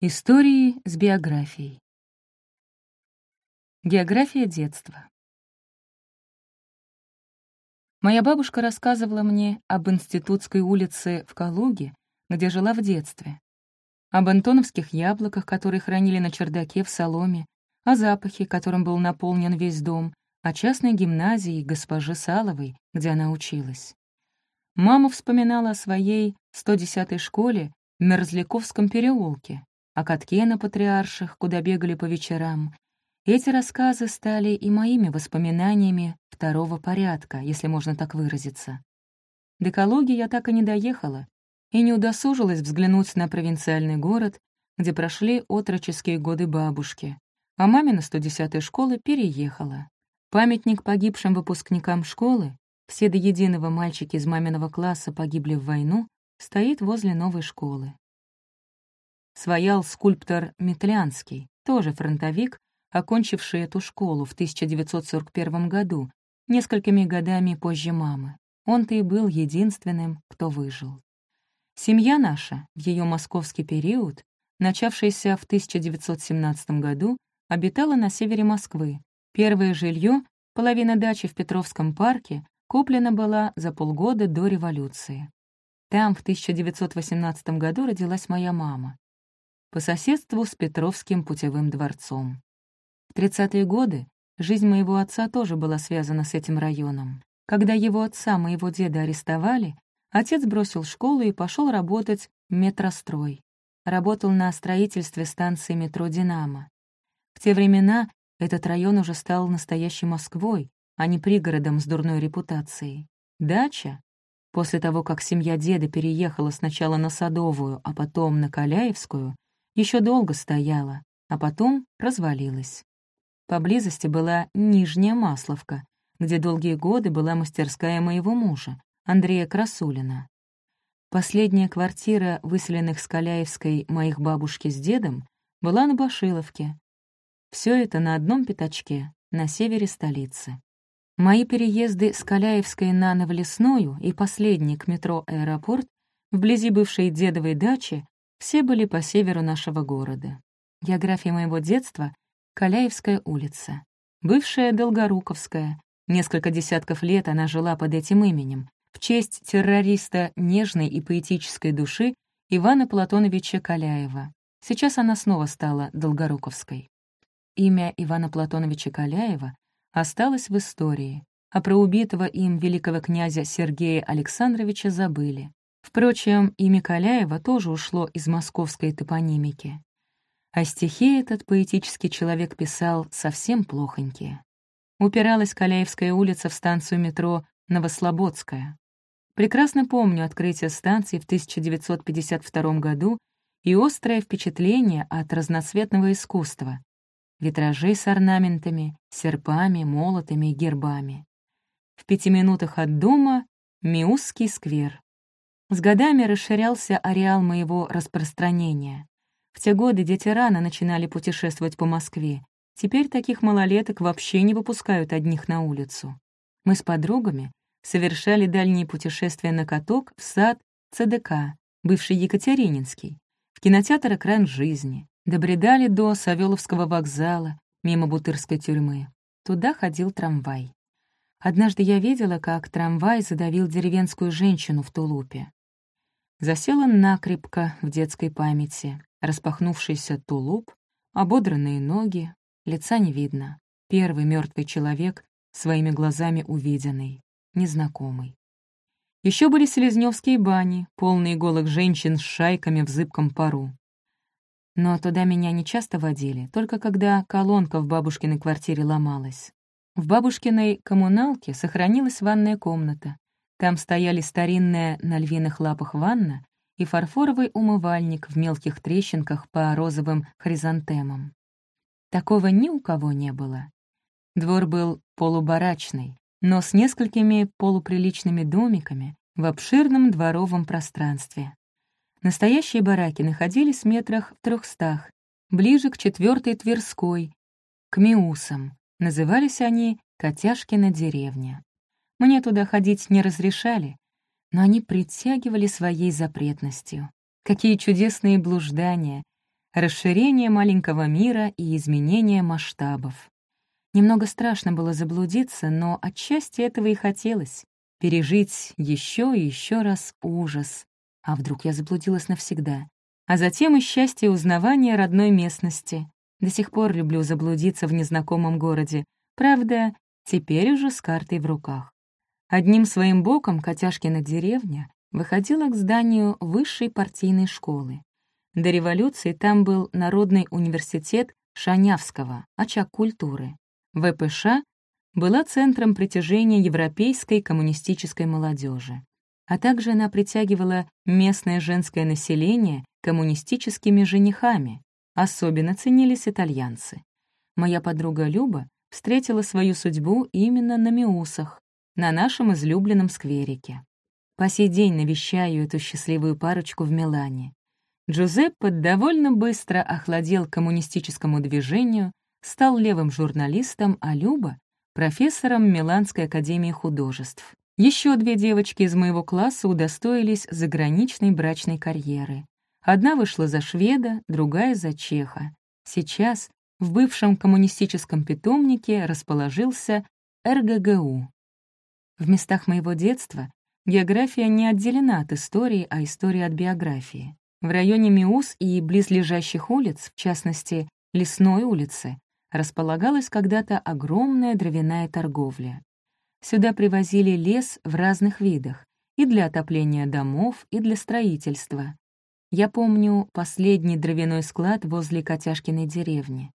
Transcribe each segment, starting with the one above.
Истории с биографией. География детства. Моя бабушка рассказывала мне об Институтской улице в Калуге, где жила в детстве, об антоновских яблоках, которые хранили на чердаке в соломе, о запахе, которым был наполнен весь дом, о частной гимназии госпожи Саловой, где она училась. Мама вспоминала о своей 110-й школе в Мерзляковском переулке, о катке на Патриарших, куда бегали по вечерам. Эти рассказы стали и моими воспоминаниями второго порядка, если можно так выразиться. До Калуги я так и не доехала и не удосужилась взглянуть на провинциальный город, где прошли отроческие годы бабушки, а мамина 110-й школы переехала. Памятник погибшим выпускникам школы, все до единого мальчики из маминого класса погибли в войну, стоит возле новой школы своял скульптор Метлянский, тоже фронтовик, окончивший эту школу в 1941 году, несколькими годами позже мамы. Он-то и был единственным, кто выжил. Семья наша в ее московский период, начавшаяся в 1917 году, обитала на севере Москвы. Первое жилье, половина дачи в Петровском парке, куплена была за полгода до революции. Там в 1918 году родилась моя мама по соседству с Петровским путевым дворцом. В 30-е годы жизнь моего отца тоже была связана с этим районом. Когда его отца, моего деда, арестовали, отец бросил школу и пошел работать в метрострой. Работал на строительстве станции метро «Динамо». В те времена этот район уже стал настоящей Москвой, а не пригородом с дурной репутацией. Дача, после того, как семья деда переехала сначала на Садовую, а потом на Каляевскую, еще долго стояла, а потом развалилась. Поблизости была Нижняя Масловка, где долгие годы была мастерская моего мужа, Андрея Красулина. Последняя квартира выселенных с Каляевской моих бабушки с дедом была на Башиловке. Все это на одном пятачке, на севере столицы. Мои переезды с Каляевской на Новолесную и последний к метро «Аэропорт» вблизи бывшей дедовой дачи все были по северу нашего города. География моего детства — Каляевская улица. Бывшая Долгоруковская. Несколько десятков лет она жила под этим именем, в честь террориста нежной и поэтической души Ивана Платоновича Каляева. Сейчас она снова стала Долгоруковской. Имя Ивана Платоновича Каляева осталось в истории, а про убитого им великого князя Сергея Александровича забыли. Впрочем, имя Каляева тоже ушло из московской топонимики. А стихи этот поэтический человек писал совсем плохонькие. Упиралась Каляевская улица в станцию метро Новослободская. Прекрасно помню открытие станции в 1952 году и острое впечатление от разноцветного искусства. Витражей с орнаментами, серпами, молотами и гербами. В пяти минутах от дома — Миусский сквер. С годами расширялся ареал моего распространения. В те годы дети рано начинали путешествовать по Москве. Теперь таких малолеток вообще не выпускают одних на улицу. Мы с подругами совершали дальние путешествия на каток в сад ЦДК, бывший Екатерининский, в кинотеатр «Экран жизни», добредали до Савеловского вокзала, мимо Бутырской тюрьмы. Туда ходил трамвай. Однажды я видела, как трамвай задавил деревенскую женщину в тулупе засела накрепко в детской памяти. Распахнувшийся тулуп, ободранные ноги, лица не видно. Первый мертвый человек, своими глазами увиденный, незнакомый. Еще были селезневские бани, полные голых женщин с шайками в зыбком пару. Но туда меня не часто водили, только когда колонка в бабушкиной квартире ломалась. В бабушкиной коммуналке сохранилась ванная комната, там стояли старинная на львиных лапах ванна и фарфоровый умывальник в мелких трещинках по розовым хризантемам. Такого ни у кого не было. Двор был полубарачный, но с несколькими полуприличными домиками в обширном дворовом пространстве. Настоящие бараки находились в метрах в трехстах, ближе к четвертой Тверской, к Миусам. Назывались они «Котяшкина деревня». Мне туда ходить не разрешали, но они притягивали своей запретностью. Какие чудесные блуждания! расширение маленького мира и изменение масштабов. Немного страшно было заблудиться, но отчасти этого и хотелось — пережить еще и еще раз ужас. А вдруг я заблудилась навсегда? А затем и счастье узнавания родной местности. До сих пор люблю заблудиться в незнакомом городе. Правда, теперь уже с картой в руках. Одним своим боком Котяшкина деревня выходила к зданию высшей партийной школы. До революции там был Народный университет Шанявского, очаг культуры. ВПШ была центром притяжения европейской коммунистической молодежи. А также она притягивала местное женское население коммунистическими женихами. Особенно ценились итальянцы. Моя подруга Люба встретила свою судьбу именно на Миусах, на нашем излюбленном скверике. По сей день навещаю эту счастливую парочку в Милане. Джузеппе довольно быстро охладел коммунистическому движению, стал левым журналистом, а Люба — профессором Миланской академии художеств. Еще две девочки из моего класса удостоились заграничной брачной карьеры. Одна вышла за шведа, другая — за чеха. Сейчас в бывшем коммунистическом питомнике расположился РГГУ. В местах моего детства География не отделена от истории, а история от биографии. В районе Миус и близлежащих улиц, в частности, Лесной улицы, располагалась когда-то огромная дровяная торговля. Сюда привозили лес в разных видах, и для отопления домов, и для строительства. Я помню последний дровяной склад возле Котяшкиной деревни.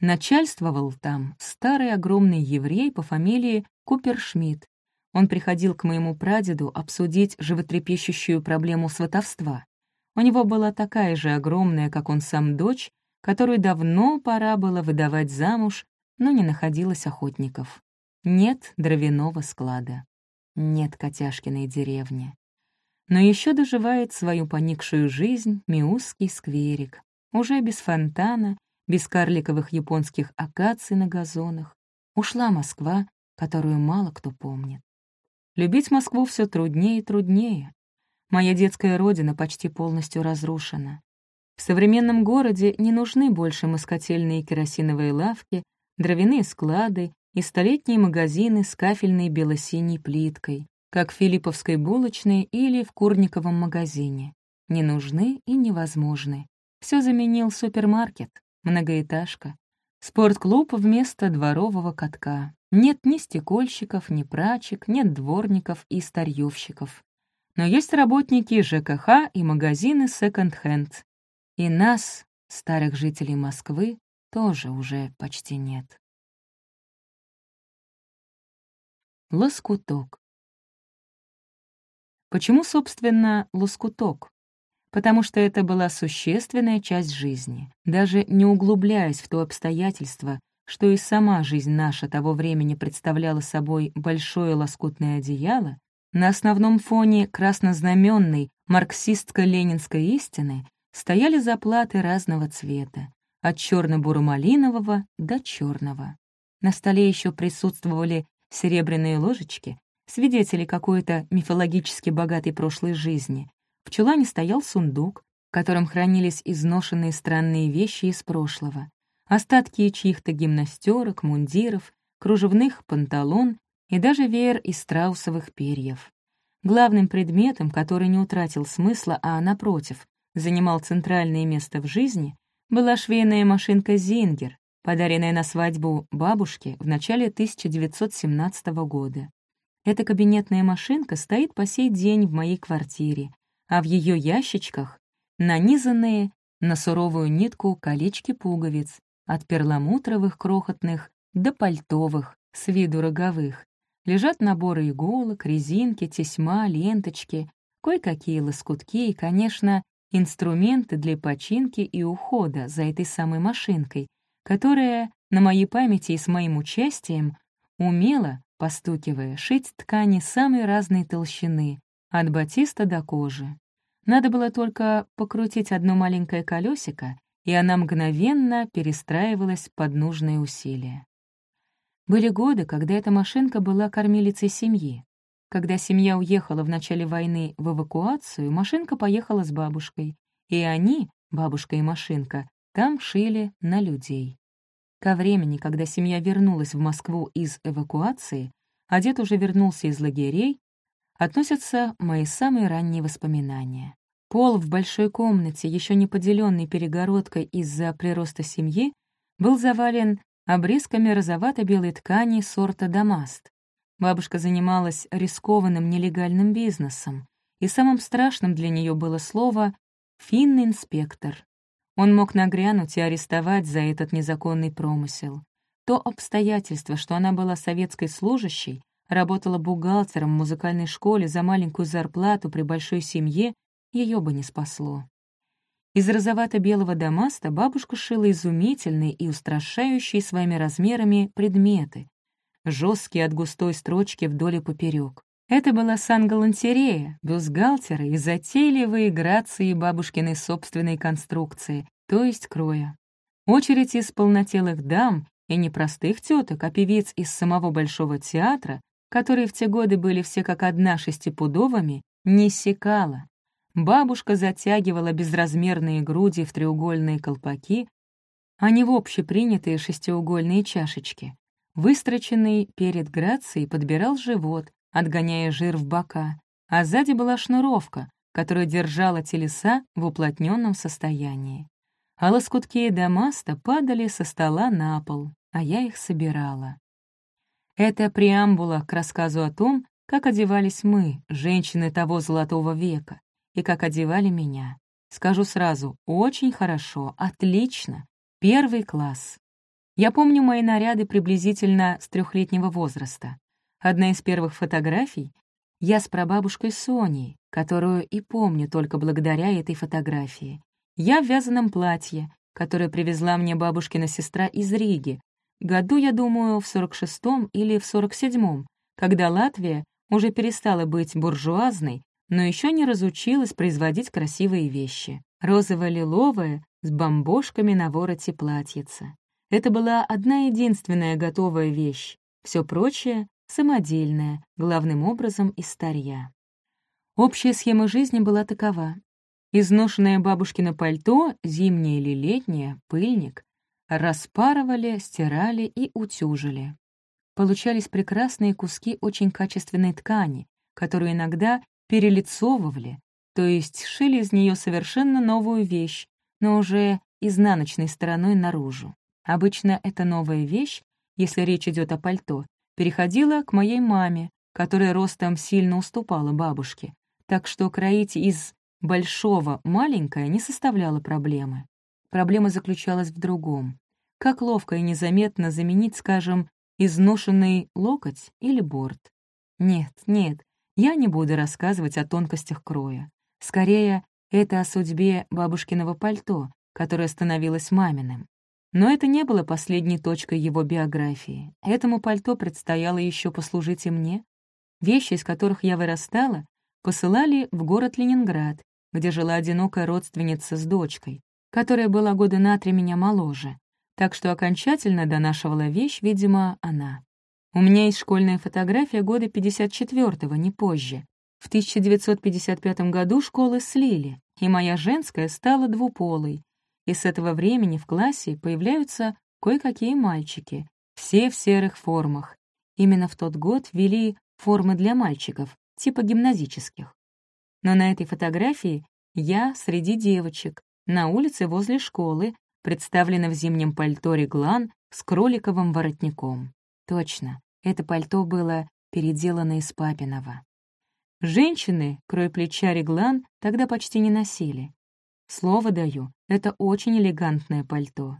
Начальствовал там старый огромный еврей по фамилии Купершмидт, он приходил к моему прадеду обсудить животрепещущую проблему сватовства. У него была такая же огромная, как он сам, дочь, которую давно пора было выдавать замуж, но не находилось охотников. Нет дровяного склада. Нет Котяшкиной деревни. Но еще доживает свою поникшую жизнь Миусский скверик, уже без фонтана, без карликовых японских акаций на газонах. Ушла Москва, которую мало кто помнит. Любить Москву все труднее и труднее. Моя детская родина почти полностью разрушена. В современном городе не нужны больше москотельные керосиновые лавки, дровяные склады и столетние магазины с кафельной бело-синей плиткой, как в Филипповской булочной или в Курниковом магазине. Не нужны и невозможны. Все заменил супермаркет, многоэтажка, спортклуб вместо дворового катка. Нет ни стекольщиков, ни прачек, нет дворников и старьевщиков. Но есть работники ЖКХ и магазины секонд-хенд. И нас, старых жителей Москвы, тоже уже почти нет. Лоскуток. Почему, собственно, лоскуток? Потому что это была существенная часть жизни, даже не углубляясь в то обстоятельство, что и сама жизнь наша того времени представляла собой большое лоскутное одеяло, на основном фоне краснознаменной марксистско-ленинской истины стояли заплаты разного цвета, от черно-буро-малинового до черного. На столе еще присутствовали серебряные ложечки, свидетели какой-то мифологически богатой прошлой жизни. В чулане стоял сундук, в котором хранились изношенные странные вещи из прошлого остатки чьих-то гимнастерок, мундиров, кружевных панталон и даже веер из страусовых перьев. Главным предметом, который не утратил смысла, а, напротив, занимал центральное место в жизни, была швейная машинка «Зингер», подаренная на свадьбу бабушке в начале 1917 года. Эта кабинетная машинка стоит по сей день в моей квартире, а в ее ящичках нанизанные на суровую нитку колечки пуговиц, от перламутровых крохотных до пальтовых, с виду роговых. Лежат наборы иголок, резинки, тесьма, ленточки, кое-какие лоскутки и, конечно, инструменты для починки и ухода за этой самой машинкой, которая, на моей памяти и с моим участием, умела, постукивая, шить ткани самой разной толщины, от батиста до кожи. Надо было только покрутить одно маленькое колесико, и она мгновенно перестраивалась под нужные усилия. Были годы, когда эта машинка была кормилицей семьи. Когда семья уехала в начале войны в эвакуацию, машинка поехала с бабушкой, и они, бабушка и машинка, Там шили на людей. Ко времени, когда семья вернулась в Москву из эвакуации, а дед уже вернулся из лагерей, относятся мои самые ранние воспоминания. Пол в большой комнате, еще не поделенный перегородкой из-за прироста семьи, был завален обрезками розовато-белой ткани сорта «Дамаст». Бабушка занималась рискованным нелегальным бизнесом, и самым страшным для нее было слово «финный инспектор». Он мог нагрянуть и арестовать за этот незаконный промысел. То обстоятельство, что она была советской служащей, работала бухгалтером в музыкальной школе за маленькую зарплату при большой семье, ее бы не спасло. Из розовато-белого дамаста бабушка шила изумительные и устрашающие своими размерами предметы, жесткие от густой строчки вдоль и поперек. Это была сан-галантерея, бюстгальтеры и затейливые грации бабушкиной собственной конструкции, то есть кроя. Очередь из полнотелых дам и не простых теток, а певиц из самого Большого театра, которые в те годы были все как одна шестипудовыми, не секала. Бабушка затягивала безразмерные груди в треугольные колпаки, а не в общепринятые шестиугольные чашечки. Выстроченный перед грацией подбирал живот, отгоняя жир в бока, а сзади была шнуровка, которая держала телеса в уплотненном состоянии. А лоскутки дамаста падали со стола на пол, а я их собирала. Это преамбула к рассказу о том, как одевались мы, женщины того золотого века, и как одевали меня. Скажу сразу, очень хорошо, отлично, первый класс. Я помню мои наряды приблизительно с трехлетнего возраста. Одна из первых фотографий — я с прабабушкой Соней, которую и помню только благодаря этой фотографии. Я в вязаном платье, которое привезла мне бабушкина сестра из Риги, году, я думаю, в 46-м или в 47-м, когда Латвия уже перестала быть буржуазной, но еще не разучилась производить красивые вещи. Розово-лиловое с бомбошками на вороте платьица. Это была одна единственная готовая вещь. Все прочее самодельная, главным образом из старья. Общая схема жизни была такова. Изношенное бабушкино пальто, зимнее или летнее, пыльник, распарывали, стирали и утюжили. Получались прекрасные куски очень качественной ткани, которую иногда перелицовывали, то есть шили из нее совершенно новую вещь, но уже изнаночной стороной наружу. Обычно эта новая вещь, если речь идет о пальто, переходила к моей маме, которая ростом сильно уступала бабушке, так что кроить из большого маленькое не составляло проблемы. Проблема заключалась в другом. Как ловко и незаметно заменить, скажем, изношенный локоть или борт? Нет, нет, я не буду рассказывать о тонкостях кроя. Скорее, это о судьбе бабушкиного пальто, которое становилось маминым. Но это не было последней точкой его биографии. Этому пальто предстояло еще послужить и мне. Вещи, из которых я вырастала, посылали в город Ленинград, где жила одинокая родственница с дочкой, которая была года на три меня моложе, так что окончательно донашивала вещь, видимо, она. У меня есть школьная фотография года 54-го, не позже. В 1955 году школы слили, и моя женская стала двуполой, и с этого времени в классе появляются кое-какие мальчики, все в серых формах. Именно в тот год ввели формы для мальчиков, типа гимназических. Но на этой фотографии я среди девочек, на улице возле школы, представлена в зимнем пальто реглан с кроликовым воротником. Точно, это пальто было переделано из папиного. Женщины, крой плеча реглан, тогда почти не носили. Слово даю, это очень элегантное пальто.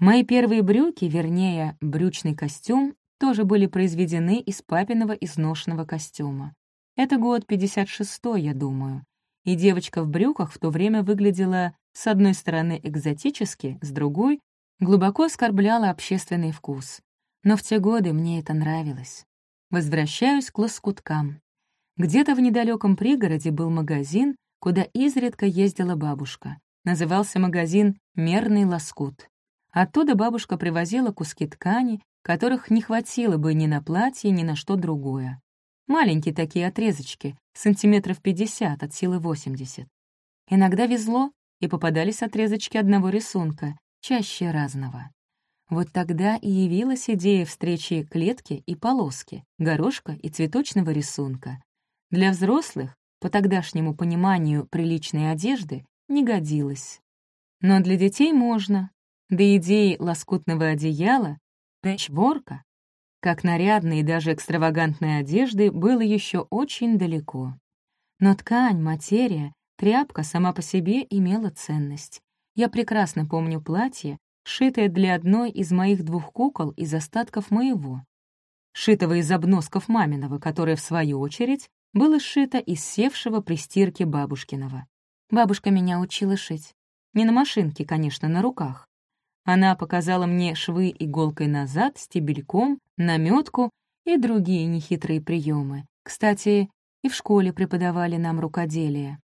Мои первые брюки, вернее, брючный костюм, тоже были произведены из папиного изношенного костюма. Это год 56-й, я думаю. И девочка в брюках в то время выглядела с одной стороны экзотически, с другой — глубоко оскорбляла общественный вкус. Но в те годы мне это нравилось. Возвращаюсь к лоскуткам. Где-то в недалеком пригороде был магазин, куда изредка ездила бабушка. Назывался магазин «Мерный лоскут». Оттуда бабушка привозила куски ткани, которых не хватило бы ни на платье, ни на что другое. Маленькие такие отрезочки, сантиметров 50 от силы 80. Иногда везло, и попадались отрезочки одного рисунка, чаще разного. Вот тогда и явилась идея встречи клетки и полоски, горошка и цветочного рисунка. Для взрослых, по тогдашнему пониманию приличной одежды, не годилось. Но для детей можно. До идеи лоскутного одеяла, пэтчворка, как нарядной и даже экстравагантной одежды, было еще очень далеко. Но ткань, материя, тряпка сама по себе имела ценность. Я прекрасно помню платье, шитое для одной из моих двух кукол из остатков моего, шитого из обносков маминого, которое, в свою очередь, было сшито из севшего при стирке бабушкиного. Бабушка меня учила шить. Не на машинке, конечно, на руках. Она показала мне швы иголкой назад, стебельком, наметку и другие нехитрые приемы. Кстати, и в школе преподавали нам рукоделие.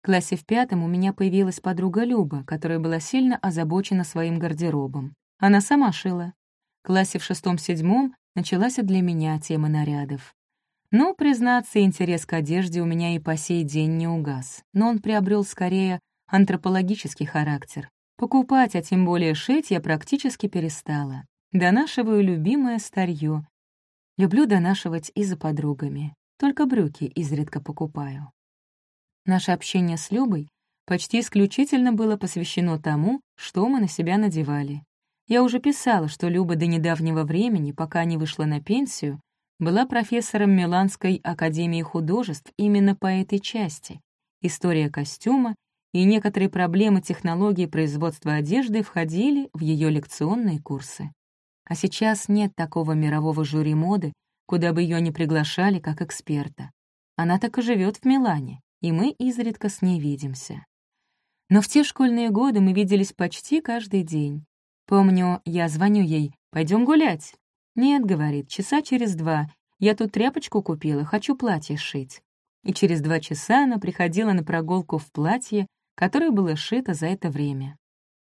В классе в пятом у меня появилась подруга Люба, которая была сильно озабочена своим гардеробом. Она сама шила. В классе в шестом-седьмом началась для меня тема нарядов. Но, признаться, интерес к одежде у меня и по сей день не угас, но он приобрел скорее антропологический характер. Покупать, а тем более шить, я практически перестала. Донашиваю любимое старье. Люблю донашивать и за подругами. Только брюки изредка покупаю. Наше общение с Любой почти исключительно было посвящено тому, что мы на себя надевали. Я уже писала, что Люба до недавнего времени, пока не вышла на пенсию, была профессором Миланской академии художеств именно по этой части. История костюма и некоторые проблемы технологии производства одежды входили в ее лекционные курсы. А сейчас нет такого мирового жюри моды, куда бы ее не приглашали как эксперта. Она так и живет в Милане, и мы изредка с ней видимся. Но в те школьные годы мы виделись почти каждый день. Помню, я звоню ей «Пойдем гулять». «Нет», — говорит, — «часа через два. Я тут тряпочку купила, хочу платье шить». И через два часа она приходила на прогулку в платье, которое было шито за это время.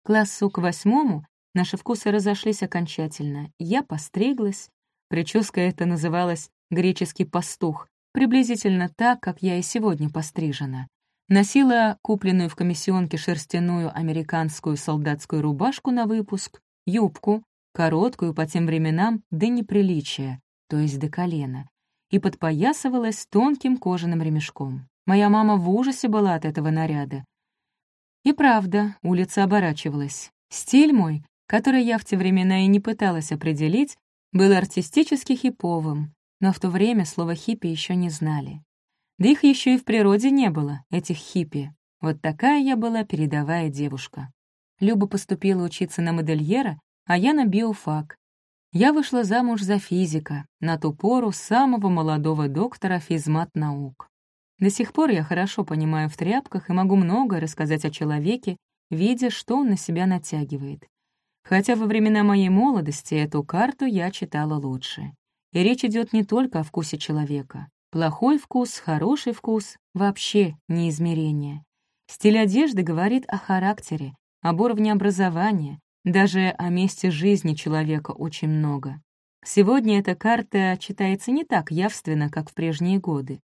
Классу к восьмому наши вкусы разошлись окончательно. Я постриглась. Прическа эта называлась «греческий пастух», приблизительно так, как я и сегодня пострижена. Носила купленную в комиссионке шерстяную американскую солдатскую рубашку на выпуск, юбку, короткую по тем временам до неприличия, то есть до колена, и подпоясывалась тонким кожаным ремешком. Моя мама в ужасе была от этого наряда. И правда, улица оборачивалась. Стиль мой, который я в те времена и не пыталась определить, был артистически хиповым, но в то время слово «хиппи» еще не знали. Да их еще и в природе не было, этих хиппи. Вот такая я была передовая девушка. Люба поступила учиться на модельера, а я на биофак. Я вышла замуж за физика, на ту пору самого молодого доктора физмат-наук. До сих пор я хорошо понимаю в тряпках и могу много рассказать о человеке, видя, что он на себя натягивает. Хотя во времена моей молодости эту карту я читала лучше. И речь идет не только о вкусе человека. Плохой вкус, хороший вкус — вообще не измерение. Стиль одежды говорит о характере, об уровне образования, даже о месте жизни человека очень много. Сегодня эта карта читается не так явственно, как в прежние годы.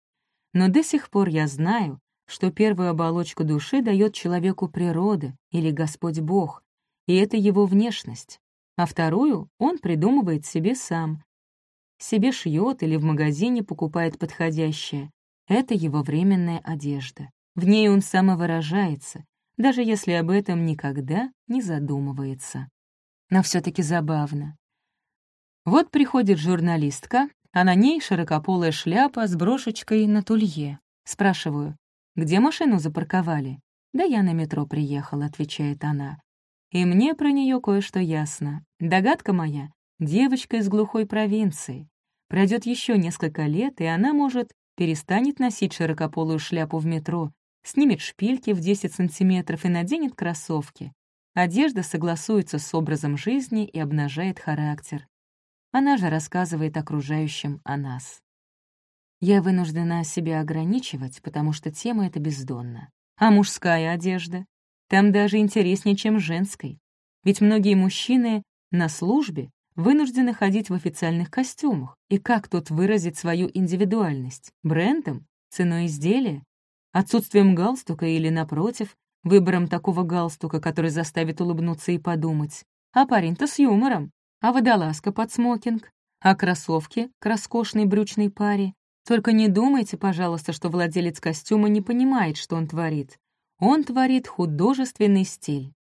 Но до сих пор я знаю, что первую оболочку души дает человеку природа или Господь Бог, и это его внешность, а вторую он придумывает себе сам, себе шьет или в магазине покупает подходящее. Это его временная одежда. В ней он самовыражается, даже если об этом никогда не задумывается. Но все таки забавно. Вот приходит журналистка, а на ней широкополая шляпа с брошечкой на тулье. Спрашиваю, где машину запарковали? «Да я на метро приехала», — отвечает она. И мне про нее кое-что ясно. Догадка моя Девочка из глухой провинции. Пройдет еще несколько лет, и она, может, перестанет носить широкополую шляпу в метро, снимет шпильки в 10 сантиметров и наденет кроссовки. Одежда согласуется с образом жизни и обнажает характер. Она же рассказывает окружающим о нас. Я вынуждена себя ограничивать, потому что тема эта бездонна. А мужская одежда? Там даже интереснее, чем женской. Ведь многие мужчины на службе вынуждены ходить в официальных костюмах. И как тут выразить свою индивидуальность? Брендом? Ценой изделия? Отсутствием галстука или, напротив, выбором такого галстука, который заставит улыбнуться и подумать. А парень-то с юмором. А водолазка под смокинг. А кроссовки к роскошной брючной паре. Только не думайте, пожалуйста, что владелец костюма не понимает, что он творит. Он творит художественный стиль.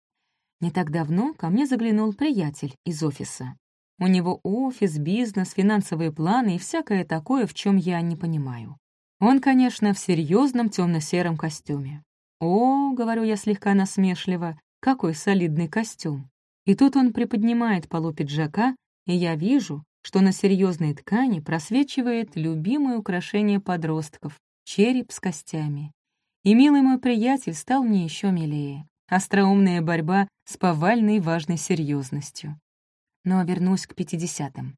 Не так давно ко мне заглянул приятель из офиса. У него офис, бизнес, финансовые планы и всякое такое, в чем я не понимаю. Он, конечно, в серьезном темно-сером костюме. «О, — говорю я слегка насмешливо, — какой солидный костюм!» И тут он приподнимает полу пиджака, и я вижу, что на серьезной ткани просвечивает любимое украшение подростков — череп с костями. И милый мой приятель стал мне еще милее. Остроумная борьба с повальной важной серьезностью. Но вернусь к пятидесятым.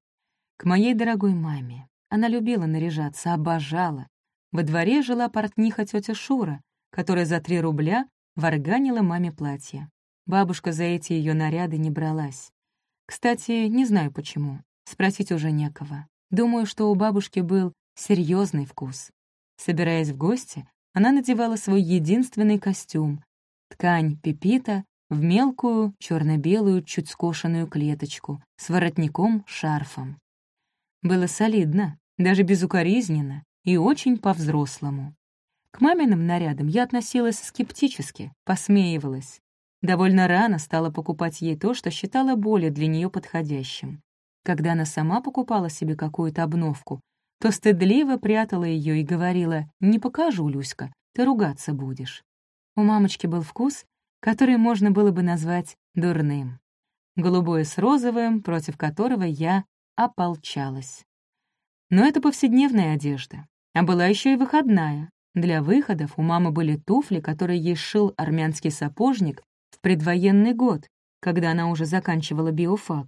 К моей дорогой маме. Она любила наряжаться, обожала. Во дворе жила портниха тетя Шура, которая за три рубля варганила маме платье. Бабушка за эти ее наряды не бралась. Кстати, не знаю почему. Спросить уже некого. Думаю, что у бабушки был серьезный вкус. Собираясь в гости, она надевала свой единственный костюм — ткань пипита в мелкую черно-белую чуть скошенную клеточку с воротником-шарфом. Было солидно, даже безукоризненно и очень по-взрослому. К маминым нарядам я относилась скептически, посмеивалась. Довольно рано стала покупать ей то, что считала более для нее подходящим. Когда она сама покупала себе какую-то обновку, то стыдливо прятала ее и говорила «Не покажу, Люська, ты ругаться будешь». У мамочки был вкус, который можно было бы назвать дурным. Голубое с розовым, против которого я ополчалась. Но это повседневная одежда. А была еще и выходная. Для выходов у мамы были туфли, которые ей шил армянский сапожник в предвоенный год, когда она уже заканчивала биофак.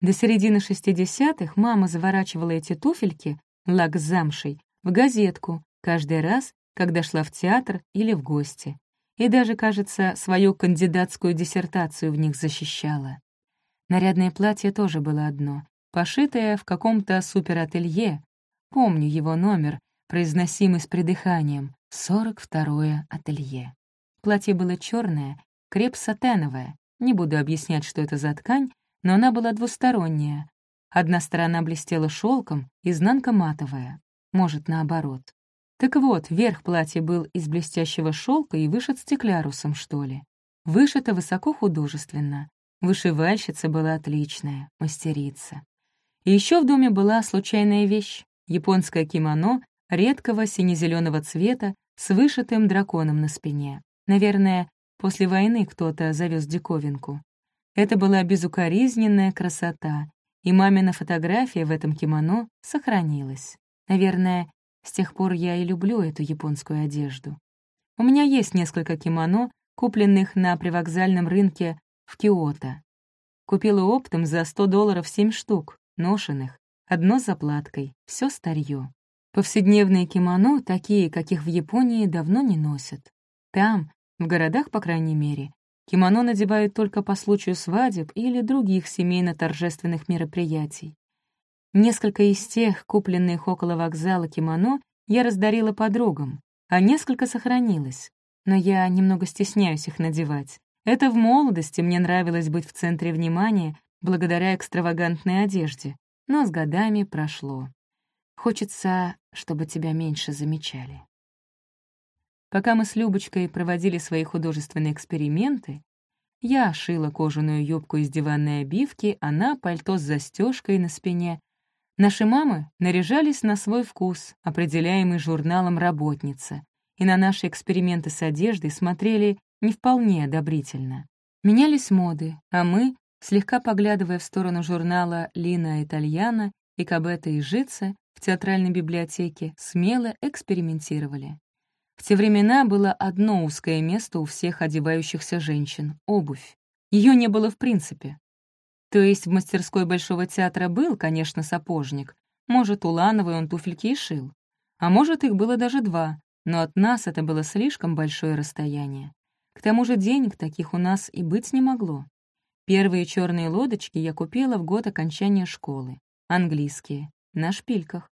До середины 60-х мама заворачивала эти туфельки, лак с замшей, в газетку каждый раз, когда шла в театр или в гости и даже, кажется, свою кандидатскую диссертацию в них защищала. Нарядное платье тоже было одно, пошитое в каком-то суперателье. Помню его номер, произносимый с придыханием, 42-е ателье. Платье было черное, креп-сатеновое. Не буду объяснять, что это за ткань, но она была двусторонняя. Одна сторона блестела шелком, изнанка матовая. Может, наоборот. Так вот, верх платья был из блестящего шелка и вышит стеклярусом, что ли. Вышито высоко художественно. Вышивальщица была отличная, мастерица. И еще в доме была случайная вещь — японское кимоно редкого сине-зеленого цвета с вышитым драконом на спине. Наверное, после войны кто-то завез диковинку. Это была безукоризненная красота, и мамина фотография в этом кимоно сохранилась. Наверное, с тех пор я и люблю эту японскую одежду. У меня есть несколько кимоно, купленных на привокзальном рынке в Киото. Купила оптом за 100 долларов 7 штук, ношенных, одно с заплаткой, все старье. Повседневные кимоно, такие, каких в Японии, давно не носят. Там, в городах, по крайней мере, кимоно надевают только по случаю свадеб или других семейно-торжественных мероприятий. Несколько из тех, купленных около вокзала кимоно, я раздарила подругам, а несколько сохранилось. Но я немного стесняюсь их надевать. Это в молодости мне нравилось быть в центре внимания благодаря экстравагантной одежде, но с годами прошло. Хочется, чтобы тебя меньше замечали. Пока мы с Любочкой проводили свои художественные эксперименты, я шила кожаную юбку из диванной обивки, она — пальто с застежкой на спине, Наши мамы наряжались на свой вкус, определяемый журналом «Работница», и на наши эксперименты с одеждой смотрели не вполне одобрительно. Менялись моды, а мы, слегка поглядывая в сторону журнала «Лина Итальяна» и «Кабета и Жица» в театральной библиотеке, смело экспериментировали. В те времена было одно узкое место у всех одевающихся женщин — обувь. Ее не было в принципе. То есть в мастерской Большого театра был, конечно, сапожник. Может, Улановой он туфельки и шил. А может, их было даже два, но от нас это было слишком большое расстояние. К тому же денег таких у нас и быть не могло. Первые черные лодочки я купила в год окончания школы. Английские, на шпильках.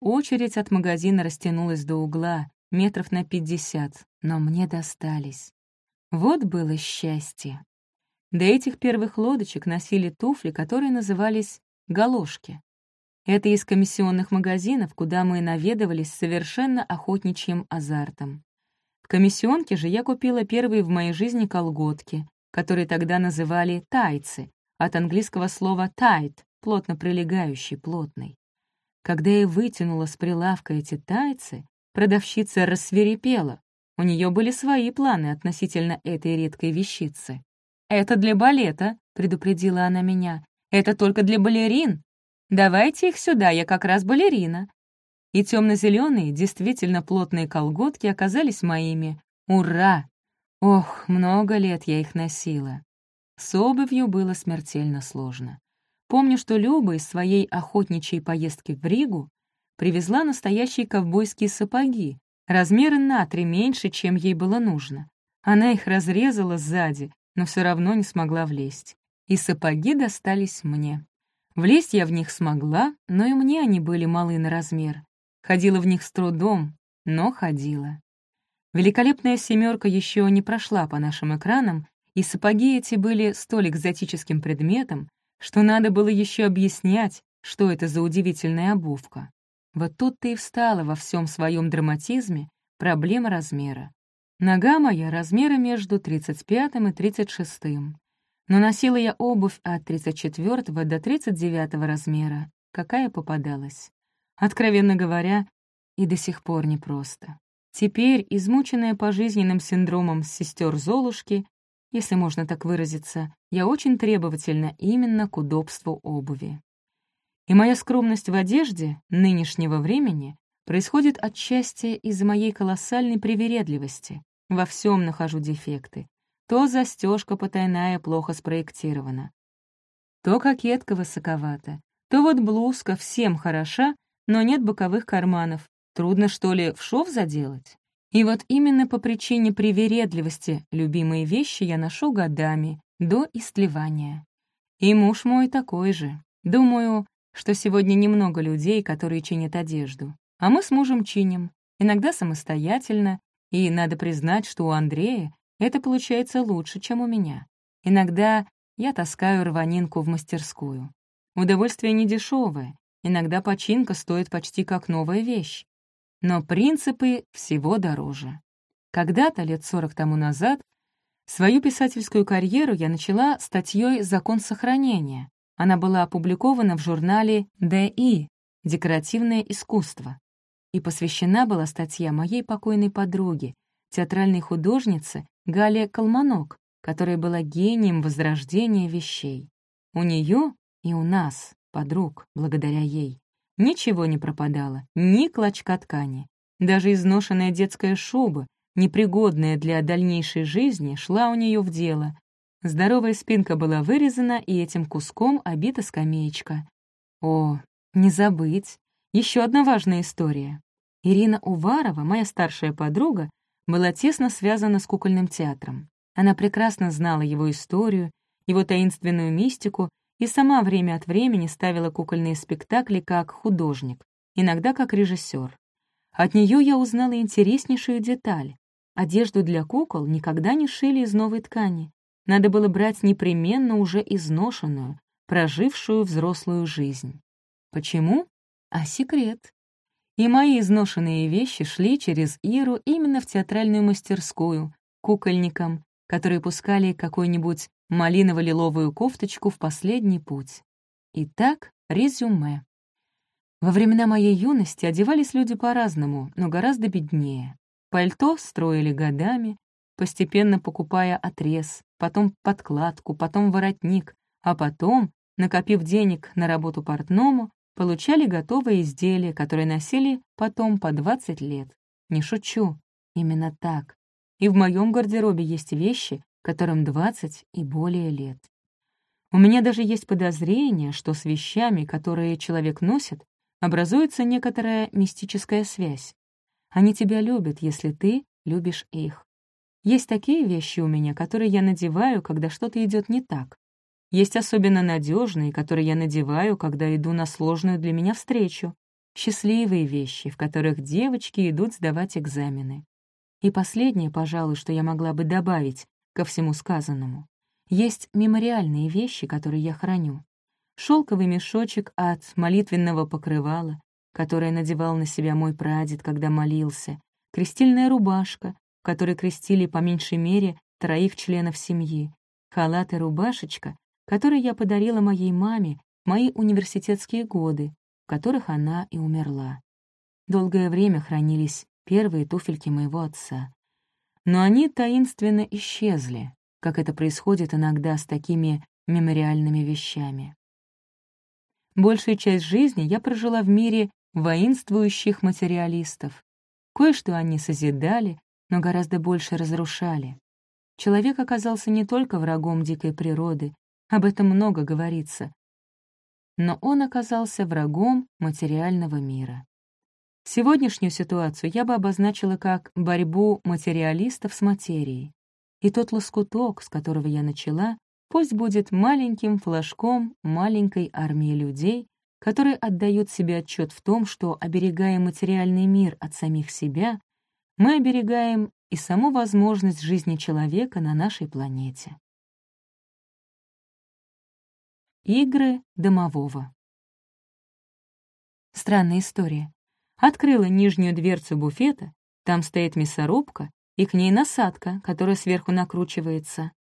Очередь от магазина растянулась до угла, метров на пятьдесят, но мне достались. Вот было счастье. До этих первых лодочек носили туфли, которые назывались галошки. Это из комиссионных магазинов, куда мы наведывались с совершенно охотничьим азартом. В комиссионке же я купила первые в моей жизни колготки, которые тогда называли тайцы, от английского слова tight, плотно прилегающий, плотный. Когда я вытянула с прилавка эти тайцы, продавщица рассверепела. У нее были свои планы относительно этой редкой вещицы. «Это для балета», — предупредила она меня. «Это только для балерин. Давайте их сюда, я как раз балерина». И темно-зеленые, действительно плотные колготки оказались моими. Ура! Ох, много лет я их носила. С обувью было смертельно сложно. Помню, что Люба из своей охотничьей поездки в Ригу привезла настоящие ковбойские сапоги, размеры на три меньше, чем ей было нужно. Она их разрезала сзади, но все равно не смогла влезть. И сапоги достались мне. Влезть я в них смогла, но и мне они были малы на размер. Ходила в них с трудом, но ходила. Великолепная семерка еще не прошла по нашим экранам, и сапоги эти были столь экзотическим предметом, что надо было еще объяснять, что это за удивительная обувка. Вот тут-то и встала во всем своем драматизме проблема размера. Нога моя размера между 35 и 36. Но носила я обувь от 34 до 39 размера, какая попадалась. Откровенно говоря, и до сих пор непросто. Теперь, измученная пожизненным синдромом сестер Золушки, если можно так выразиться, я очень требовательна именно к удобству обуви. И моя скромность в одежде нынешнего времени происходит отчасти из-за моей колоссальной привередливости. Во всем нахожу дефекты. То застежка потайная плохо спроектирована, то кокетка высоковата, то вот блузка всем хороша, но нет боковых карманов. Трудно, что ли, в шов заделать? И вот именно по причине привередливости любимые вещи я ношу годами, до истлевания. И муж мой такой же. Думаю, что сегодня немного людей, которые чинят одежду. А мы с мужем чиним, иногда самостоятельно, и надо признать, что у Андрея это получается лучше, чем у меня. Иногда я таскаю рванинку в мастерскую. Удовольствие недешевое, иногда починка стоит почти как новая вещь но принципы всего дороже. Когда-то, лет сорок тому назад, свою писательскую карьеру я начала статьей «Закон сохранения». Она была опубликована в журнале «ДИ» «Декоративное искусство» и посвящена была статья моей покойной подруге, театральной художнице Гале Калманок, которая была гением возрождения вещей. У нее и у нас, подруг, благодаря ей, Ничего не пропадало, ни клочка ткани. Даже изношенная детская шуба, непригодная для дальнейшей жизни, шла у нее в дело. Здоровая спинка была вырезана, и этим куском обита скамеечка. О, не забыть. Еще одна важная история. Ирина Уварова, моя старшая подруга, была тесно связана с кукольным театром. Она прекрасно знала его историю, его таинственную мистику и сама время от времени ставила кукольные спектакли как художник, иногда как режиссер. От нее я узнала интереснейшую деталь. Одежду для кукол никогда не шили из новой ткани. Надо было брать непременно уже изношенную, прожившую взрослую жизнь. Почему? А секрет. И мои изношенные вещи шли через Иру именно в театральную мастерскую, кукольникам, которые пускали какой-нибудь малиново-лиловую кофточку в последний путь. Итак, резюме. Во времена моей юности одевались люди по-разному, но гораздо беднее. Пальто строили годами, постепенно покупая отрез, потом подкладку, потом воротник, а потом, накопив денег на работу портному, получали готовые изделия, которые носили потом по 20 лет. Не шучу, именно так. И в моем гардеробе есть вещи, которым 20 и более лет. У меня даже есть подозрение, что с вещами, которые человек носит, образуется некоторая мистическая связь. Они тебя любят, если ты любишь их. Есть такие вещи у меня, которые я надеваю, когда что-то идет не так. Есть особенно надежные, которые я надеваю, когда иду на сложную для меня встречу. Счастливые вещи, в которых девочки идут сдавать экзамены. И последнее, пожалуй, что я могла бы добавить ко всему сказанному. Есть мемориальные вещи, которые я храню. Шелковый мешочек от молитвенного покрывала, которое надевал на себя мой прадед, когда молился, крестильная рубашка, в которой крестили по меньшей мере троих членов семьи, халат и рубашечка, которые я подарила моей маме мои университетские годы, в которых она и умерла. Долгое время хранились первые туфельки моего отца. Но они таинственно исчезли, как это происходит иногда с такими мемориальными вещами. Большую часть жизни я прожила в мире воинствующих материалистов. Кое-что они созидали, но гораздо больше разрушали. Человек оказался не только врагом дикой природы, об этом много говорится, но он оказался врагом материального мира. Сегодняшнюю ситуацию я бы обозначила как борьбу материалистов с материей. И тот лоскуток, с которого я начала, пусть будет маленьким флажком маленькой армии людей, которые отдают себе отчет в том, что, оберегая материальный мир от самих себя, мы оберегаем и саму возможность жизни человека на нашей планете. Игры домового Странная история. Открыла нижнюю дверцу буфета, там стоит мясорубка, и к ней насадка, которая сверху накручивается.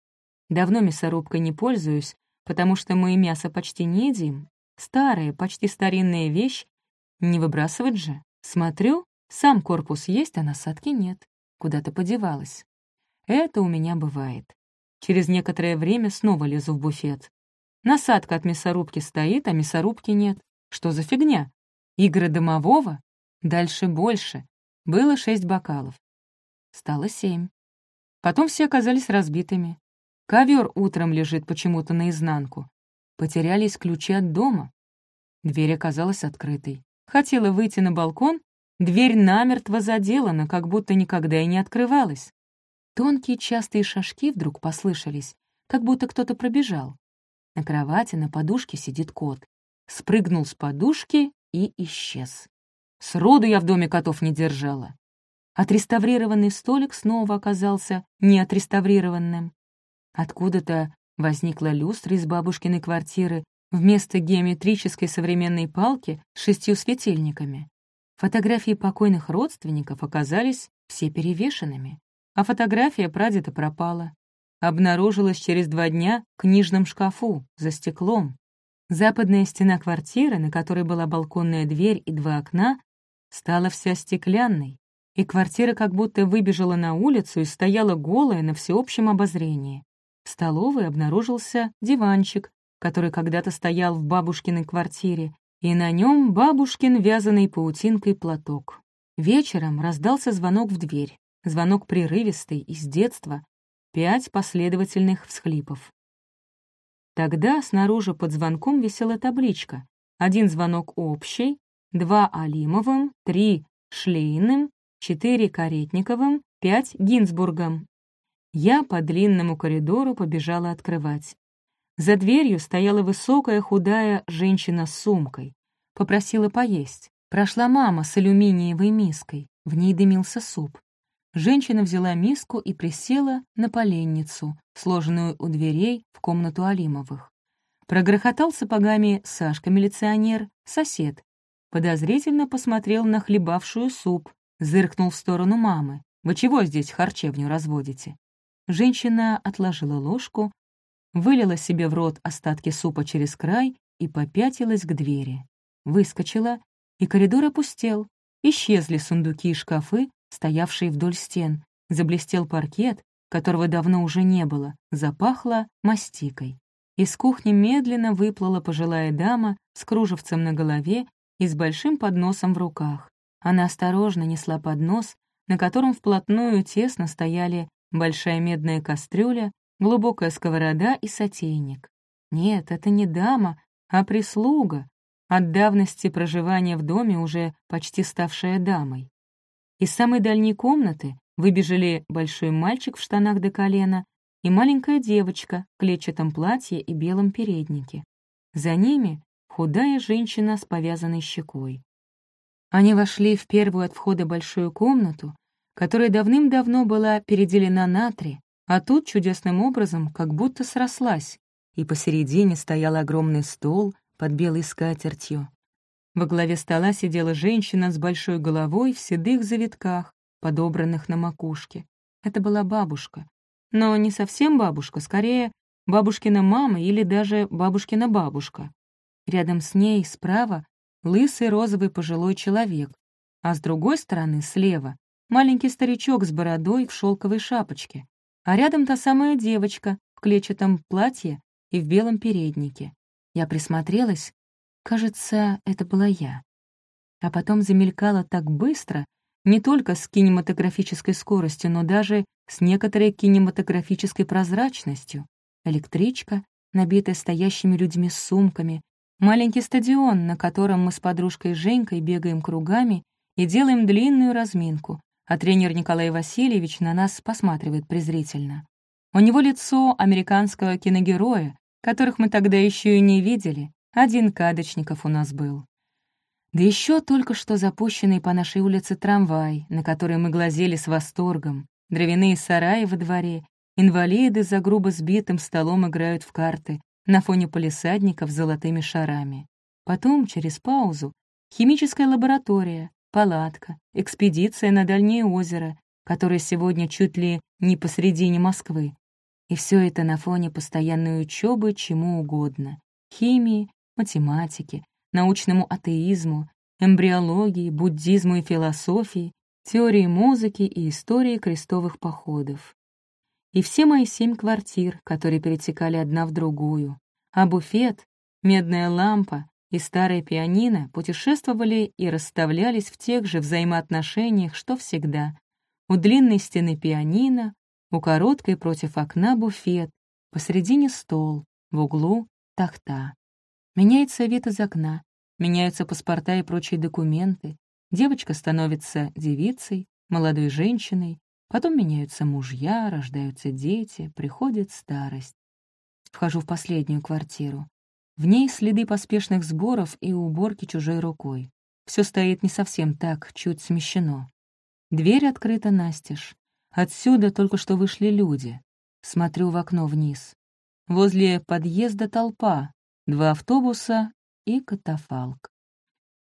Давно мясорубкой не пользуюсь, потому что мы мясо почти не едим. Старая, почти старинная вещь. Не выбрасывать же. Смотрю, сам корпус есть, а насадки нет. Куда-то подевалась. Это у меня бывает. Через некоторое время снова лезу в буфет. Насадка от мясорубки стоит, а мясорубки нет. Что за фигня? Игры домового? Дальше больше. Было шесть бокалов. Стало семь. Потом все оказались разбитыми. Ковер утром лежит почему-то наизнанку. Потерялись ключи от дома. Дверь оказалась открытой. Хотела выйти на балкон, дверь намертво заделана, как будто никогда и не открывалась. Тонкие частые шажки вдруг послышались, как будто кто-то пробежал. На кровати на подушке сидит кот. Спрыгнул с подушки и исчез. Сроду я в доме котов не держала. Отреставрированный столик снова оказался неотреставрированным. Откуда-то возникла люстра из бабушкиной квартиры вместо геометрической современной палки с шестью светильниками. Фотографии покойных родственников оказались все перевешенными, а фотография прадеда пропала. Обнаружилась через два дня в книжном шкафу, за стеклом. Западная стена квартиры, на которой была балконная дверь и два окна, стала вся стеклянной, и квартира как будто выбежала на улицу и стояла голая на всеобщем обозрении. В столовой обнаружился диванчик, который когда-то стоял в бабушкиной квартире, и на нем бабушкин вязаный паутинкой платок. Вечером раздался звонок в дверь, звонок прерывистый, из детства, пять последовательных всхлипов. Тогда снаружи под звонком висела табличка. Один звонок общий, два Алимовым, три Шлейным, четыре Каретниковым, пять Гинзбургом. Я по длинному коридору побежала открывать. За дверью стояла высокая худая женщина с сумкой. Попросила поесть. Прошла мама с алюминиевой миской. В ней дымился суп. Женщина взяла миску и присела на поленницу, сложенную у дверей в комнату Алимовых. Прогрохотал сапогами Сашка-милиционер, сосед, подозрительно посмотрел на хлебавшую суп, зыркнул в сторону мамы. «Вы чего здесь харчевню разводите?» Женщина отложила ложку, вылила себе в рот остатки супа через край и попятилась к двери. Выскочила, и коридор опустел. Исчезли сундуки и шкафы, стоявшие вдоль стен. Заблестел паркет, которого давно уже не было, запахло мастикой. Из кухни медленно выплыла пожилая дама с кружевцем на голове и с большим подносом в руках. Она осторожно несла поднос, на котором вплотную тесно стояли большая медная кастрюля, глубокая сковорода и сотейник. Нет, это не дама, а прислуга, от давности проживания в доме уже почти ставшая дамой. Из самой дальней комнаты выбежали большой мальчик в штанах до колена и маленькая девочка в клетчатом платье и белом переднике. За ними худая женщина с повязанной щекой. Они вошли в первую от входа большую комнату, которая давным-давно была переделена на три, А тут чудесным образом как будто срослась, и посередине стоял огромный стол под белой скатертью. Во главе стола сидела женщина с большой головой в седых завитках, подобранных на макушке. Это была бабушка. Но не совсем бабушка, скорее бабушкина мама или даже бабушкина бабушка. Рядом с ней, справа, лысый розовый пожилой человек, а с другой стороны, слева, маленький старичок с бородой в шелковой шапочке, а рядом та самая девочка в клетчатом платье и в белом переднике. Я присмотрелась. Кажется, это была я. А потом замелькала так быстро, не только с кинематографической скоростью, но даже с некоторой кинематографической прозрачностью. Электричка, набитая стоящими людьми с сумками, маленький стадион, на котором мы с подружкой Женькой бегаем кругами и делаем длинную разминку, а тренер Николай Васильевич на нас посматривает презрительно. У него лицо американского киногероя, которых мы тогда еще и не видели, один кадочников у нас был. Да еще только что запущенный по нашей улице трамвай, на который мы глазели с восторгом, дровяные сараи во дворе, инвалиды за грубо сбитым столом играют в карты на фоне полисадников с золотыми шарами. Потом, через паузу, химическая лаборатория, палатка, экспедиция на дальнее озеро, которое сегодня чуть ли не посредине Москвы. И все это на фоне постоянной учебы чему угодно — химии, математике, научному атеизму, эмбриологии, буддизму и философии, теории музыки и истории крестовых походов. И все мои семь квартир, которые перетекали одна в другую, а буфет, медная лампа и старое пианино путешествовали и расставлялись в тех же взаимоотношениях, что всегда. У длинной стены пианино, у короткой против окна буфет, посредине стол, в углу — тахта. Меняется вид из окна, меняются паспорта и прочие документы, девочка становится девицей, молодой женщиной, потом меняются мужья, рождаются дети, приходит старость. Вхожу в последнюю квартиру. В ней следы поспешных сборов и уборки чужой рукой. Все стоит не совсем так, чуть смещено. Дверь открыта настежь. Отсюда только что вышли люди. Смотрю в окно вниз. Возле подъезда толпа, два автобуса и катафалк.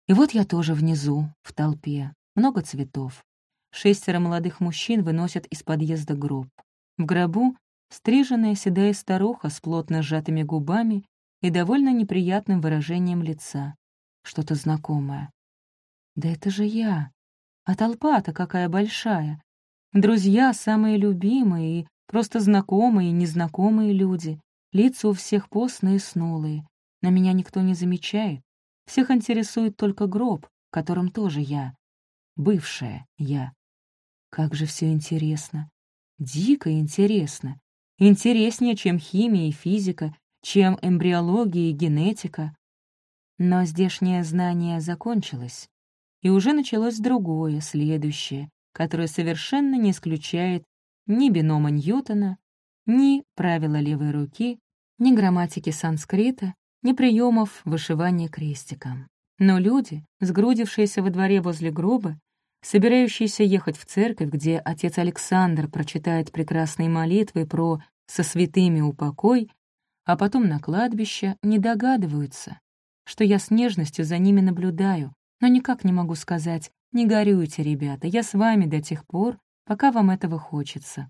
И вот я тоже внизу, в толпе. Много цветов. Шестеро молодых мужчин выносят из подъезда гроб. В гробу стриженная седая старуха с плотно сжатыми губами и довольно неприятным выражением лица. Что-то знакомое. Да это же я. А толпа-то какая большая. Друзья самые любимые и просто знакомые и незнакомые люди. Лица у всех постные и снулые. На меня никто не замечает. Всех интересует только гроб, в котором тоже я. Бывшая я. Как же все интересно. Дико интересно. Интереснее, чем химия и физика, чем эмбриология и генетика. Но здешнее знание закончилось, и уже началось другое, следующее, которое совершенно не исключает ни бинома Ньютона, ни правила левой руки, ни грамматики санскрита, ни приемов вышивания крестиком. Но люди, сгрудившиеся во дворе возле гроба, собирающиеся ехать в церковь, где отец Александр прочитает прекрасные молитвы про «со святыми упокой», а потом на кладбище, не догадываются, что я с нежностью за ними наблюдаю, но никак не могу сказать «Не горюйте, ребята, я с вами до тех пор, пока вам этого хочется».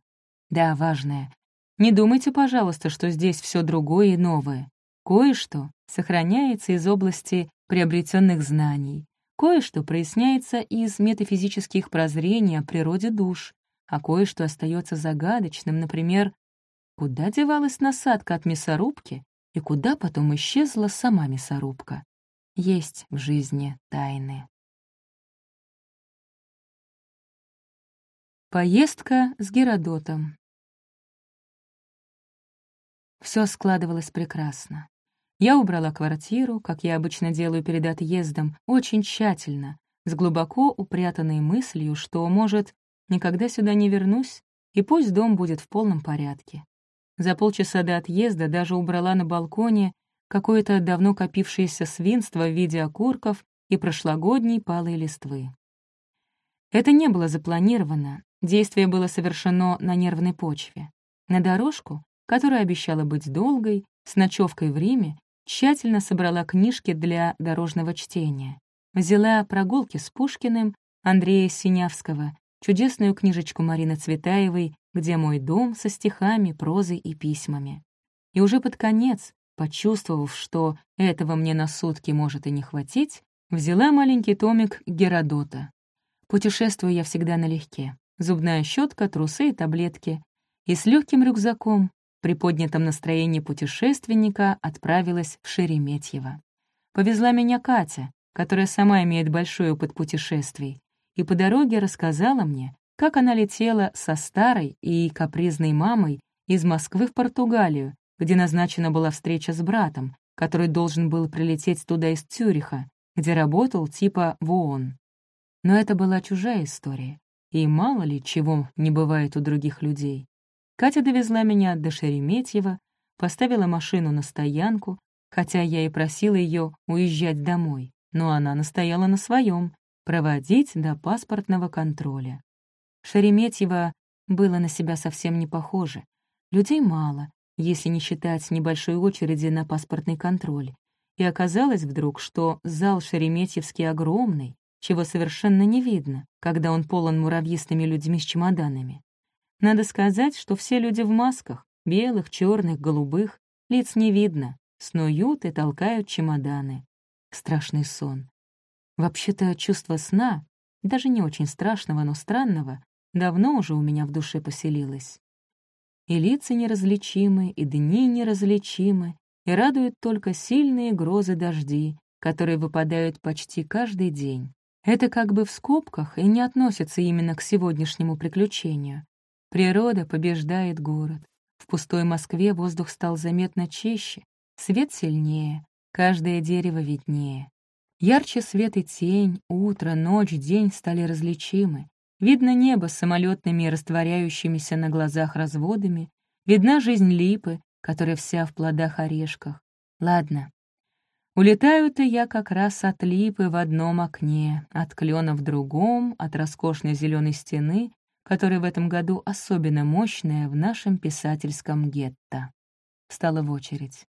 Да, важное. Не думайте, пожалуйста, что здесь все другое и новое. Кое-что сохраняется из области приобретенных знаний, кое-что проясняется из метафизических прозрений о природе душ, а кое-что остается загадочным, например, куда девалась насадка от мясорубки и куда потом исчезла сама мясорубка. Есть в жизни тайны. Поездка с Геродотом. Все складывалось прекрасно. Я убрала квартиру, как я обычно делаю перед отъездом, очень тщательно, с глубоко упрятанной мыслью, что, может, никогда сюда не вернусь, и пусть дом будет в полном порядке. За полчаса до отъезда даже убрала на балконе какое-то давно копившееся свинство в виде окурков и прошлогодней палой листвы. Это не было запланировано, Действие было совершено на нервной почве. На дорожку, которая обещала быть долгой, с ночевкой в Риме, тщательно собрала книжки для дорожного чтения. Взяла прогулки с Пушкиным, Андрея Синявского, чудесную книжечку Марины Цветаевой «Где мой дом» со стихами, прозой и письмами. И уже под конец, почувствовав, что этого мне на сутки может и не хватить, взяла маленький томик Геродота. Путешествую я всегда налегке. Зубная щетка, трусы и таблетки. И с легким рюкзаком, при поднятом настроении путешественника, отправилась в Шереметьево. Повезла меня Катя, которая сама имеет большой опыт путешествий, и по дороге рассказала мне, как она летела со старой и капризной мамой из Москвы в Португалию, где назначена была встреча с братом, который должен был прилететь туда из Цюриха, где работал типа в ООН. Но это была чужая история, и мало ли чего не бывает у других людей. Катя довезла меня до Шереметьева, поставила машину на стоянку, хотя я и просила ее уезжать домой, но она настояла на своем проводить до паспортного контроля. Шереметьево было на себя совсем не похоже. Людей мало, если не считать небольшой очереди на паспортный контроль. И оказалось вдруг, что зал Шереметьевский огромный, чего совершенно не видно, когда он полон муравьистыми людьми с чемоданами. Надо сказать, что все люди в масках, белых, черных, голубых, лиц не видно, снуют и толкают чемоданы. Страшный сон. Вообще-то чувство сна, даже не очень страшного, но странного, давно уже у меня в душе поселилось. И лица неразличимы, и дни неразличимы, и радуют только сильные грозы дожди, которые выпадают почти каждый день. Это как бы в скобках и не относится именно к сегодняшнему приключению. Природа побеждает город. В пустой Москве воздух стал заметно чище, свет сильнее, каждое дерево виднее. Ярче свет и тень, утро, ночь, день стали различимы. Видно небо с самолетными и растворяющимися на глазах разводами. Видна жизнь липы, которая вся в плодах-орешках. Ладно. Улетаю-то я как раз от липы в одном окне, от клена в другом, от роскошной зеленой стены, которая в этом году особенно мощная в нашем писательском гетто. Встала в очередь.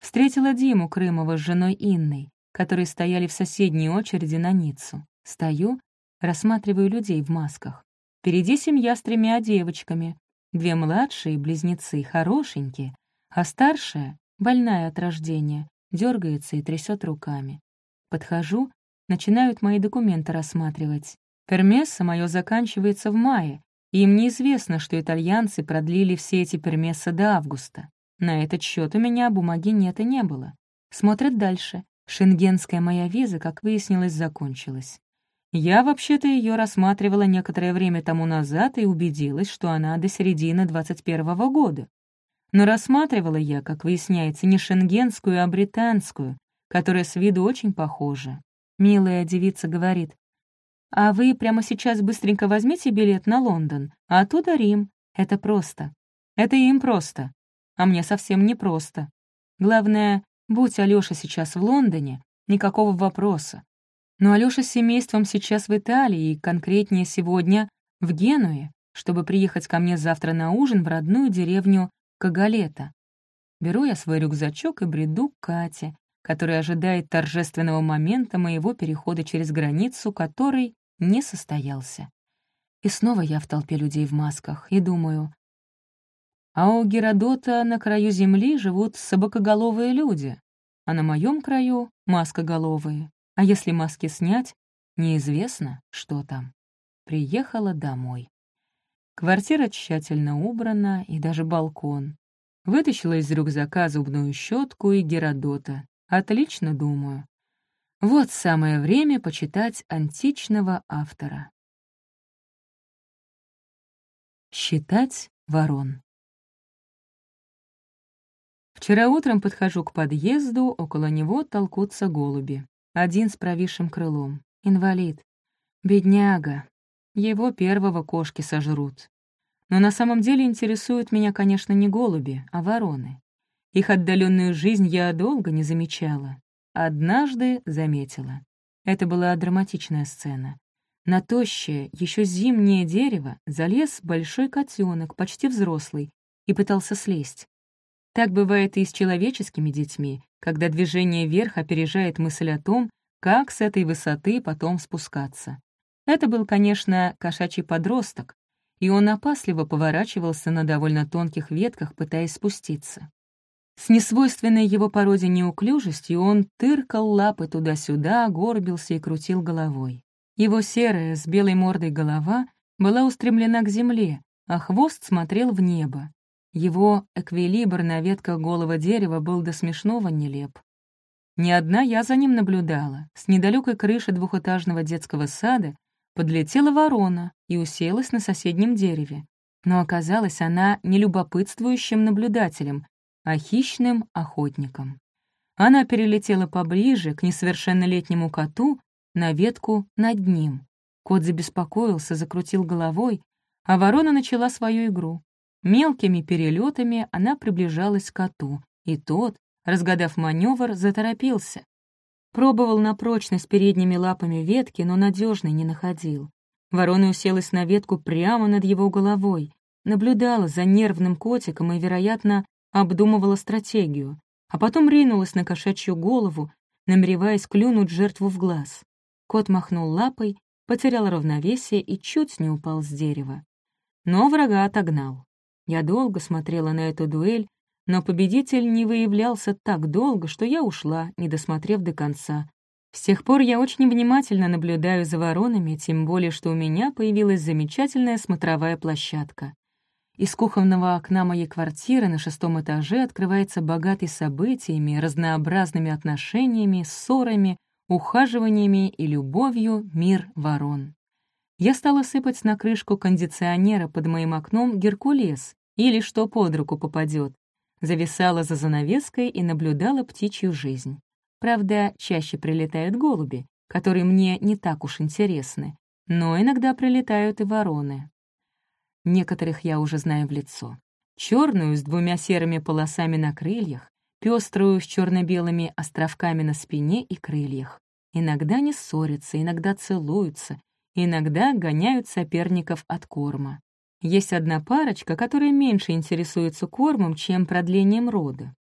Встретила Диму Крымова с женой Инной которые стояли в соседней очереди на Ниццу. Стою, рассматриваю людей в масках. Впереди семья с тремя девочками. Две младшие, близнецы, хорошенькие, а старшая, больная от рождения, дергается и трясет руками. Подхожу, начинают мои документы рассматривать. Пермесса мое заканчивается в мае, и им неизвестно, что итальянцы продлили все эти пермесса до августа. На этот счет у меня бумаги нет и не было. Смотрят дальше. Шенгенская моя виза, как выяснилось, закончилась. Я вообще-то ее рассматривала некоторое время тому назад и убедилась, что она до середины 21 года. Но рассматривала я, как выясняется, не шенгенскую, а британскую, которая с виду очень похожа. Милая девица говорит, «А вы прямо сейчас быстренько возьмите билет на Лондон, а оттуда Рим. Это просто. Это им просто. А мне совсем не просто. Главное, Будь Алёша сейчас в Лондоне, никакого вопроса. Но Алёша с семейством сейчас в Италии и конкретнее сегодня в Генуе, чтобы приехать ко мне завтра на ужин в родную деревню Кагалета. Беру я свой рюкзачок и бреду к Кате, которая ожидает торжественного момента моего перехода через границу, который не состоялся. И снова я в толпе людей в масках и думаю, а у Геродота на краю земли живут собакоголовые люди, а на моем краю — маскоголовые. А если маски снять, неизвестно, что там. Приехала домой. Квартира тщательно убрана, и даже балкон. Вытащила из рюкзака зубную щетку и Геродота. Отлично, думаю. Вот самое время почитать античного автора. Считать ворон. Вчера утром подхожу к подъезду, около него толкутся голуби. Один с провисшим крылом. Инвалид. Бедняга. Его первого кошки сожрут. Но на самом деле интересуют меня, конечно, не голуби, а вороны. Их отдаленную жизнь я долго не замечала. Однажды заметила. Это была драматичная сцена. На тощее, еще зимнее дерево залез большой котенок, почти взрослый, и пытался слезть. Так бывает и с человеческими детьми, когда движение вверх опережает мысль о том, как с этой высоты потом спускаться. Это был, конечно, кошачий подросток, и он опасливо поворачивался на довольно тонких ветках, пытаясь спуститься. С несвойственной его породе неуклюжестью он тыркал лапы туда-сюда, горбился и крутил головой. Его серая, с белой мордой голова была устремлена к земле, а хвост смотрел в небо. Его эквилибр на ветках голого дерева был до смешного нелеп. Не одна я за ним наблюдала. С недалекой крыши двухэтажного детского сада подлетела ворона и уселась на соседнем дереве. Но оказалась она не любопытствующим наблюдателем, а хищным охотником. Она перелетела поближе к несовершеннолетнему коту на ветку над ним. Кот забеспокоился, закрутил головой, а ворона начала свою игру. Мелкими перелетами она приближалась к коту, и тот, разгадав маневр, заторопился. Пробовал на прочность передними лапами ветки, но надежной не находил. Ворона уселась на ветку прямо над его головой, наблюдала за нервным котиком и, вероятно, обдумывала стратегию, а потом ринулась на кошачью голову, намереваясь клюнуть жертву в глаз. Кот махнул лапой, потерял равновесие и чуть не упал с дерева. Но врага отогнал. Я долго смотрела на эту дуэль, но победитель не выявлялся так долго, что я ушла, не досмотрев до конца. С тех пор я очень внимательно наблюдаю за воронами, тем более, что у меня появилась замечательная смотровая площадка. Из кухонного окна моей квартиры на шестом этаже открывается богатый событиями, разнообразными отношениями, ссорами, ухаживаниями и любовью мир ворон. Я стала сыпать на крышку кондиционера под моим окном геркулес или что под руку попадет. Зависала за занавеской и наблюдала птичью жизнь. Правда, чаще прилетают голуби, которые мне не так уж интересны, но иногда прилетают и вороны. Некоторых я уже знаю в лицо. Черную с двумя серыми полосами на крыльях, пеструю с черно-белыми островками на спине и крыльях. Иногда не ссорятся, иногда целуются, иногда гоняют соперников от корма. Есть одна парочка, которая меньше интересуется кормом, чем продлением рода.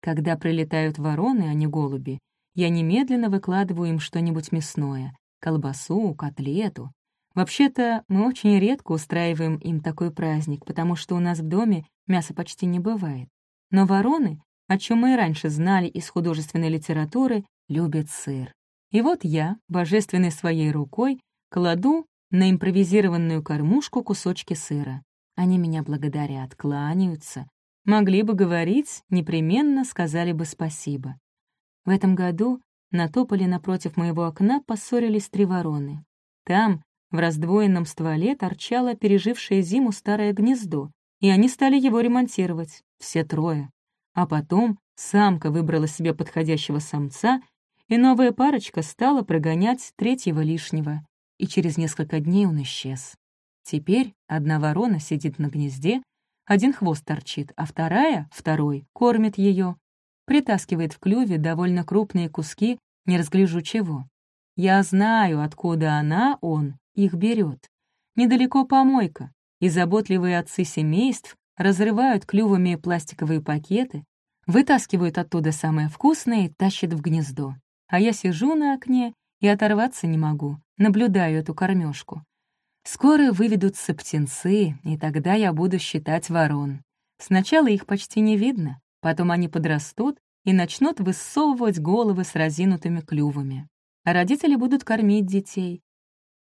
Когда прилетают вороны, а не голуби, я немедленно выкладываю им что-нибудь мясное — колбасу, котлету. Вообще-то, мы очень редко устраиваем им такой праздник, потому что у нас в доме мяса почти не бывает. Но вороны, о чем мы и раньше знали из художественной литературы, любят сыр. И вот я, божественной своей рукой, кладу на импровизированную кормушку кусочки сыра. Они меня благодарят, кланяются. Могли бы говорить, непременно сказали бы спасибо. В этом году на тополе напротив моего окна поссорились три вороны. Там, в раздвоенном стволе, торчало пережившее зиму старое гнездо, и они стали его ремонтировать, все трое. А потом самка выбрала себе подходящего самца, и новая парочка стала прогонять третьего лишнего и через несколько дней он исчез. Теперь одна ворона сидит на гнезде, один хвост торчит, а вторая, второй, кормит ее, притаскивает в клюве довольно крупные куски, не разгляжу чего. Я знаю, откуда она, он, их берет. Недалеко помойка, и заботливые отцы семейств разрывают клювами пластиковые пакеты, вытаскивают оттуда самое вкусное и тащат в гнездо. А я сижу на окне и оторваться не могу, наблюдаю эту кормежку. Скоро выведутся птенцы, и тогда я буду считать ворон. Сначала их почти не видно, потом они подрастут и начнут высовывать головы с разинутыми клювами. А родители будут кормить детей.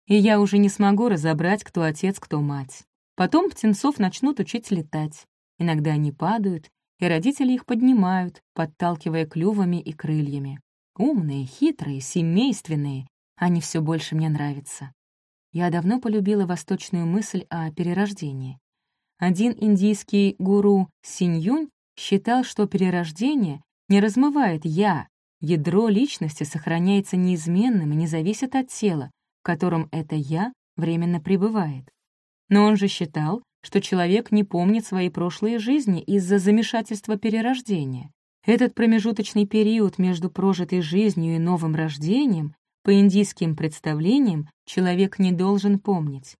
И я уже не смогу разобрать, кто отец, кто мать. Потом птенцов начнут учить летать. Иногда они падают, и родители их поднимают, подталкивая клювами и крыльями. Умные, хитрые, семейственные. Они все больше мне нравятся. Я давно полюбила восточную мысль о перерождении. Один индийский гуру Синьюнь считал, что перерождение не размывает «я», ядро личности сохраняется неизменным и не зависит от тела, в котором это «я» временно пребывает. Но он же считал, что человек не помнит свои прошлые жизни из-за замешательства перерождения. Этот промежуточный период между прожитой жизнью и новым рождением, по индийским представлениям, человек не должен помнить.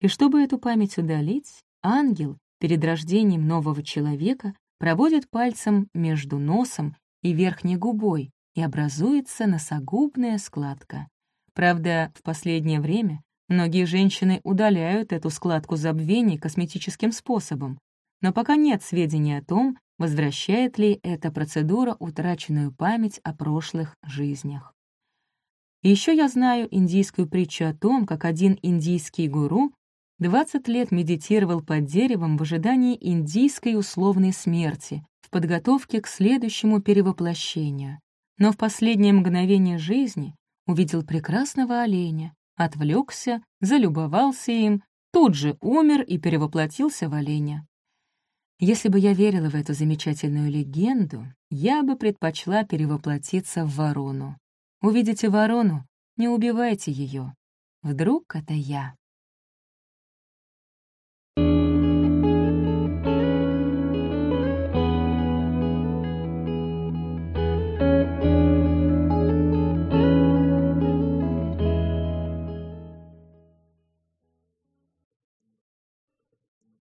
И чтобы эту память удалить, ангел перед рождением нового человека проводят пальцем между носом и верхней губой, и образуется носогубная складка. Правда, в последнее время многие женщины удаляют эту складку забвений косметическим способом, но пока нет сведений о том, возвращает ли эта процедура утраченную память о прошлых жизнях. еще я знаю индийскую притчу о том, как один индийский гуру 20 лет медитировал под деревом в ожидании индийской условной смерти, в подготовке к следующему перевоплощению. Но в последнее мгновение жизни увидел прекрасного оленя, отвлекся, залюбовался им, тут же умер и перевоплотился в оленя. Если бы я верила в эту замечательную легенду, я бы предпочла перевоплотиться в ворону. Увидите ворону, не убивайте ее. Вдруг это я.